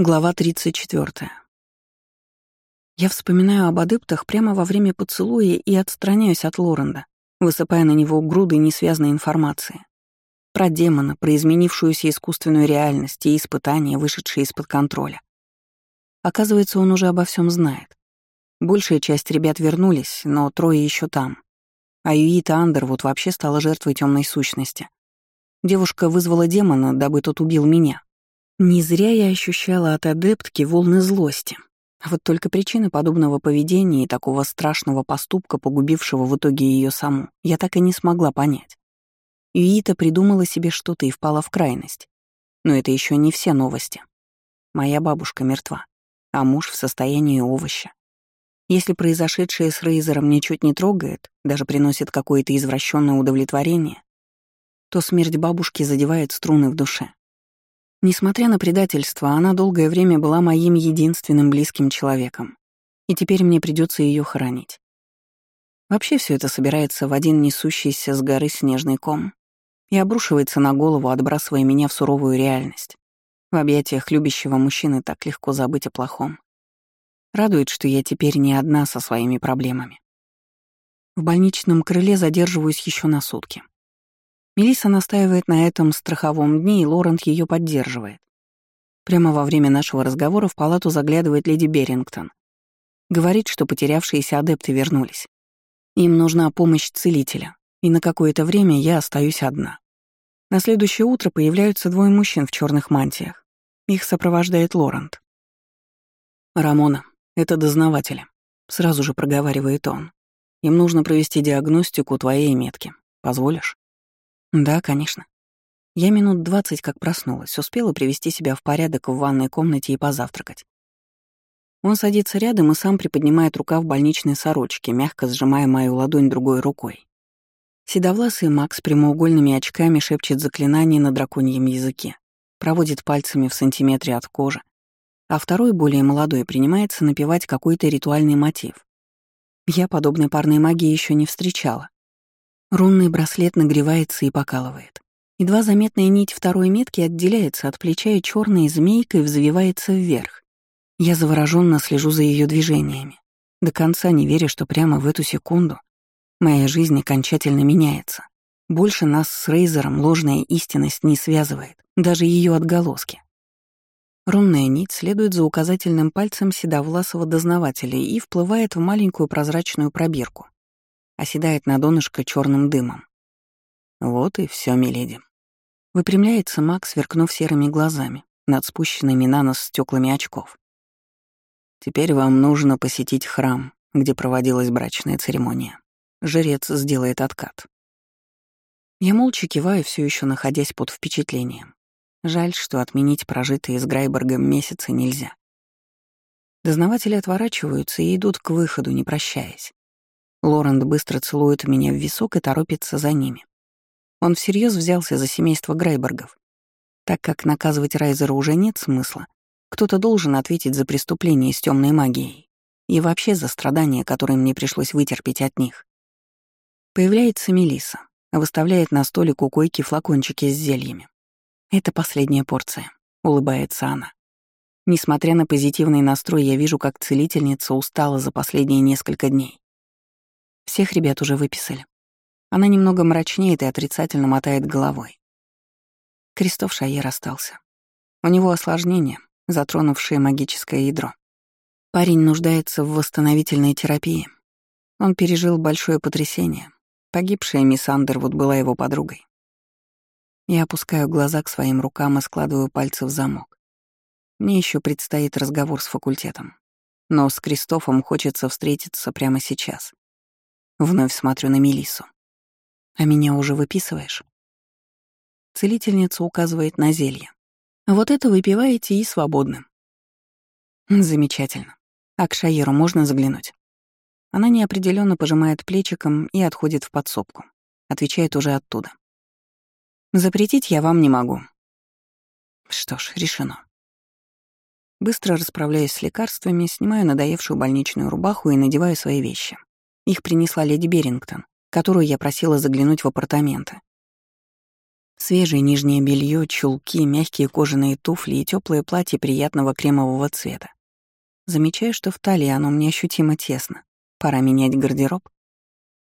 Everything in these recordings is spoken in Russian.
Глава 34. Я вспоминаю об адептах прямо во время поцелуя и отстраняюсь от Лоренда, высыпая на него груды несвязанной информации. Про демона, про изменившуюся искусственную реальность и испытания, вышедшие из-под контроля. Оказывается, он уже обо всем знает. Большая часть ребят вернулись, но трое еще там. А Юита Андервуд вообще стала жертвой темной сущности. Девушка вызвала демона, дабы тот убил меня — не зря я ощущала от адептки волны злости. Вот только причины подобного поведения и такого страшного поступка, погубившего в итоге ее саму, я так и не смогла понять. Юита придумала себе что-то и впала в крайность. Но это еще не все новости. Моя бабушка мертва, а муж в состоянии овоща. Если произошедшее с Рейзером ничуть не трогает, даже приносит какое-то извращенное удовлетворение, то смерть бабушки задевает струны в душе. Несмотря на предательство, она долгое время была моим единственным близким человеком, и теперь мне придется ее хоронить. Вообще все это собирается в один несущийся с горы снежный ком и обрушивается на голову, отбрасывая меня в суровую реальность. В объятиях любящего мужчины так легко забыть о плохом. Радует, что я теперь не одна со своими проблемами. В больничном крыле задерживаюсь еще на сутки. Мелисса настаивает на этом страховом дне, и Лорент ее поддерживает. Прямо во время нашего разговора в палату заглядывает леди Берингтон. Говорит, что потерявшиеся адепты вернулись. Им нужна помощь целителя, и на какое-то время я остаюсь одна. На следующее утро появляются двое мужчин в черных мантиях. Их сопровождает Лорент. «Рамона, это дознаватели», — сразу же проговаривает он. «Им нужно провести диагностику твоей метки. Позволишь?» Да, конечно. Я минут двадцать как проснулась, успела привести себя в порядок в ванной комнате и позавтракать. Он садится рядом и сам приподнимает рука в больничной сорочке, мягко сжимая мою ладонь другой рукой. Седовласый Макс с прямоугольными очками шепчет заклинание на драконьем языке, проводит пальцами в сантиметре от кожи, а второй, более молодой, принимается напевать какой-то ритуальный мотив. Я подобной парной магии еще не встречала, Рунный браслет нагревается и покалывает. Едва заметная нить второй метки отделяется от плеча и черной змейкой взвивается вверх. Я завороженно слежу за ее движениями, до конца не веря, что прямо в эту секунду моя жизнь окончательно меняется. Больше нас с Рейзером ложная истинность не связывает, даже ее отголоски. Рунная нить следует за указательным пальцем седовласого дознавателя и вплывает в маленькую прозрачную пробирку оседает на донышко черным дымом. Вот и все, миледи. Выпрямляется Макс, сверкнув серыми глазами над спущенными на нос стеклами очков. Теперь вам нужно посетить храм, где проводилась брачная церемония. Жрец сделает откат. Я молча киваю, все еще находясь под впечатлением. Жаль, что отменить прожитые с Грайбергом месяцы нельзя. Дознаватели отворачиваются и идут к выходу, не прощаясь. Лорент быстро целует меня в висок и торопится за ними. Он всерьез взялся за семейство Грейбергов. Так как наказывать Райзера уже нет смысла, кто-то должен ответить за преступление с темной магией и вообще за страдания, которые мне пришлось вытерпеть от них. Появляется Мелиса, выставляет на столик у койки флакончики с зельями. «Это последняя порция», — улыбается она. Несмотря на позитивный настрой, я вижу, как целительница устала за последние несколько дней. Всех ребят уже выписали. Она немного мрачнеет и отрицательно мотает головой. Кристоф Шайер остался. У него осложнение, затронувшее магическое ядро. Парень нуждается в восстановительной терапии. Он пережил большое потрясение. Погибшая мисс Андервуд была его подругой. Я опускаю глаза к своим рукам и складываю пальцы в замок. Мне еще предстоит разговор с факультетом. Но с Кристофом хочется встретиться прямо сейчас. Вновь смотрю на Мелису. А меня уже выписываешь? Целительница указывает на зелье. Вот это выпиваете и свободным. Замечательно. А к Шаеру можно заглянуть? Она неопределенно пожимает плечиком и отходит в подсобку. Отвечает уже оттуда. Запретить я вам не могу. Что ж, решено. Быстро расправляюсь с лекарствами, снимаю надоевшую больничную рубаху и надеваю свои вещи. Их принесла леди Берингтон, которую я просила заглянуть в апартаменты. Свежее нижнее белье, чулки, мягкие кожаные туфли и теплое платье приятного кремового цвета. Замечаю, что в талии оно мне ощутимо тесно. Пора менять гардероб.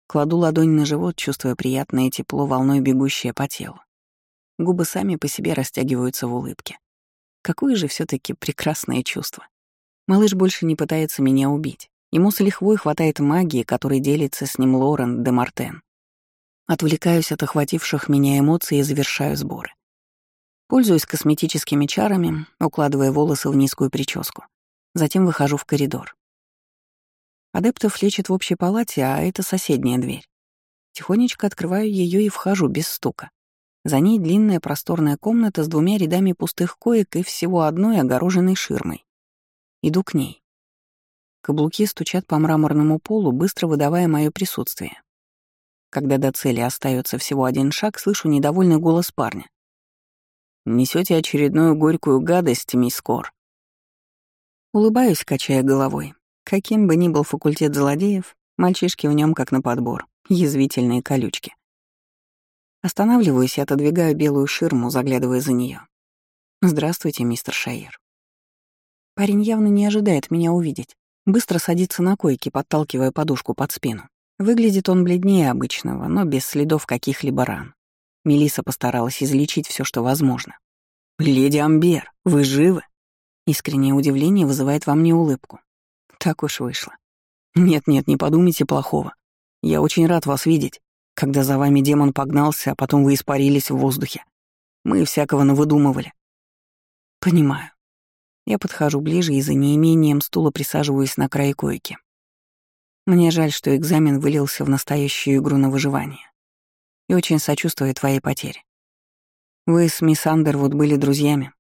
Кладу ладонь на живот, чувствуя приятное тепло, волной бегущее по телу. Губы сами по себе растягиваются в улыбке. Какое же все таки прекрасное чувство. Малыш больше не пытается меня убить. Ему с лихвой хватает магии, которой делится с ним Лорен де Мартен. Отвлекаюсь от охвативших меня эмоций и завершаю сборы. Пользуюсь косметическими чарами, укладывая волосы в низкую прическу. Затем выхожу в коридор. Адептов лечат в общей палате, а это соседняя дверь. Тихонечко открываю ее и вхожу без стука. За ней длинная просторная комната с двумя рядами пустых коек и всего одной огороженной ширмой. Иду к ней. Каблуки стучат по мраморному полу, быстро выдавая мое присутствие. Когда до цели остается всего один шаг, слышу недовольный голос парня. Несете очередную горькую гадость, мисс Кор. Улыбаюсь, качая головой. Каким бы ни был факультет злодеев, мальчишки в нем как на подбор, язвительные колючки. Останавливаюсь и отодвигаю белую ширму, заглядывая за нее. «Здравствуйте, мистер Шайер». Парень явно не ожидает меня увидеть. Быстро садится на койке, подталкивая подушку под спину. Выглядит он бледнее обычного, но без следов каких-либо ран. Мелиса постаралась излечить все, что возможно. «Леди Амбер, вы живы?» Искреннее удивление вызывает во мне улыбку. Так уж вышло. Нет-нет, не подумайте плохого. Я очень рад вас видеть, когда за вами демон погнался, а потом вы испарились в воздухе. Мы всякого навыдумывали. Понимаю. Я подхожу ближе и за неимением стула присаживаюсь на край койки. Мне жаль, что экзамен вылился в настоящую игру на выживание. И очень сочувствую твоей потере. Вы с мисс Андервуд были друзьями.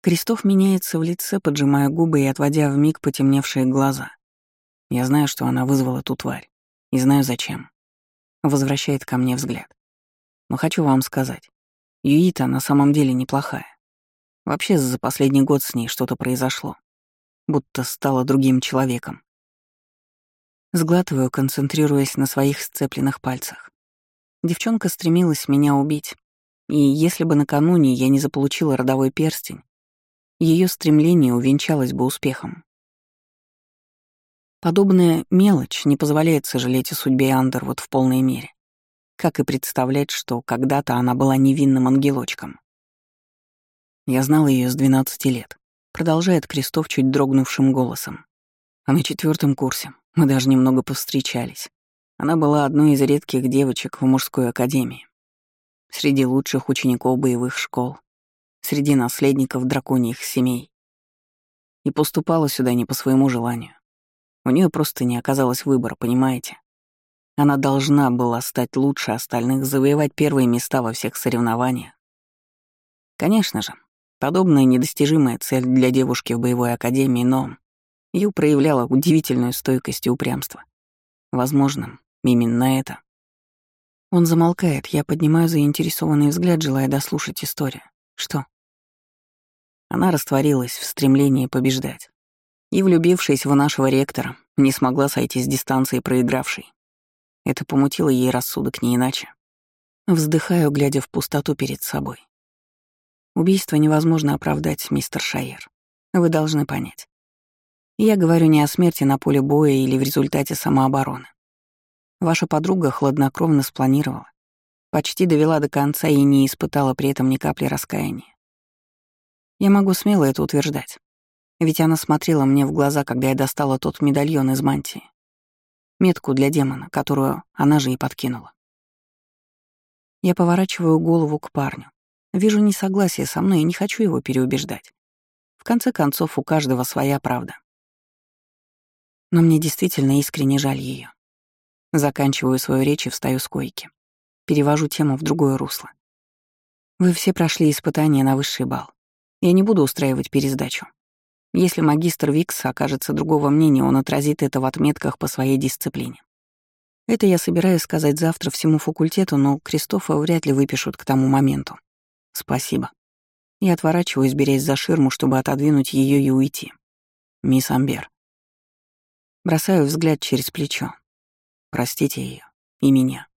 Крестов меняется в лице, поджимая губы и отводя в миг потемневшие глаза. Я знаю, что она вызвала ту тварь. И знаю, зачем. Возвращает ко мне взгляд. Но хочу вам сказать. Юита на самом деле неплохая. Вообще за последний год с ней что-то произошло. Будто стала другим человеком. Сглатываю, концентрируясь на своих сцепленных пальцах. Девчонка стремилась меня убить. И если бы накануне я не заполучила родовой перстень, ее стремление увенчалось бы успехом. Подобная мелочь не позволяет сожалеть о судьбе Андервуд в полной мере, как и представлять, что когда-то она была невинным ангелочком. Я знал ее с 12 лет. Продолжает Крестов чуть дрогнувшим голосом. А на четвертом курсе мы даже немного повстречались. Она была одной из редких девочек в мужской академии. Среди лучших учеников боевых школ, среди наследников драконьих семей. И поступала сюда не по своему желанию. У нее просто не оказалось выбора, понимаете? Она должна была стать лучше остальных, завоевать первые места во всех соревнованиях. Конечно же, Подобная недостижимая цель для девушки в боевой академии, но Ю проявляла удивительную стойкость и упрямство. Возможно, именно это. Он замолкает, я поднимаю заинтересованный взгляд, желая дослушать историю. Что? Она растворилась в стремлении побеждать. И, влюбившись в нашего ректора, не смогла сойти с дистанции проигравшей. Это помутило ей рассудок не иначе. Вздыхаю, глядя в пустоту перед собой. Убийство невозможно оправдать, мистер Шайер. Вы должны понять. Я говорю не о смерти на поле боя или в результате самообороны. Ваша подруга хладнокровно спланировала, почти довела до конца и не испытала при этом ни капли раскаяния. Я могу смело это утверждать. Ведь она смотрела мне в глаза, когда я достала тот медальон из мантии. Метку для демона, которую она же и подкинула. Я поворачиваю голову к парню, Вижу несогласие со мной и не хочу его переубеждать. В конце концов, у каждого своя правда. Но мне действительно искренне жаль ее. Заканчиваю свою речь и встаю с койки. Перевожу тему в другое русло. Вы все прошли испытания на высший балл. Я не буду устраивать пересдачу. Если магистр Викс окажется другого мнения, он отразит это в отметках по своей дисциплине. Это я собираюсь сказать завтра всему факультету, но Кристофа вряд ли выпишут к тому моменту. Спасибо. Я отворачиваюсь, берясь за ширму, чтобы отодвинуть ее и уйти. Мисс Амбер. Бросаю взгляд через плечо. Простите ее и меня.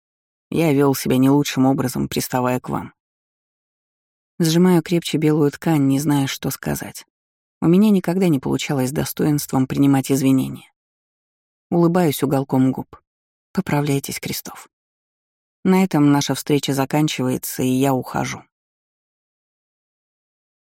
Я вел себя не лучшим образом, приставая к вам. Сжимаю крепче белую ткань, не зная, что сказать. У меня никогда не получалось достоинством принимать извинения. Улыбаюсь уголком губ. Поправляйтесь, Крестов. На этом наша встреча заканчивается, и я ухожу.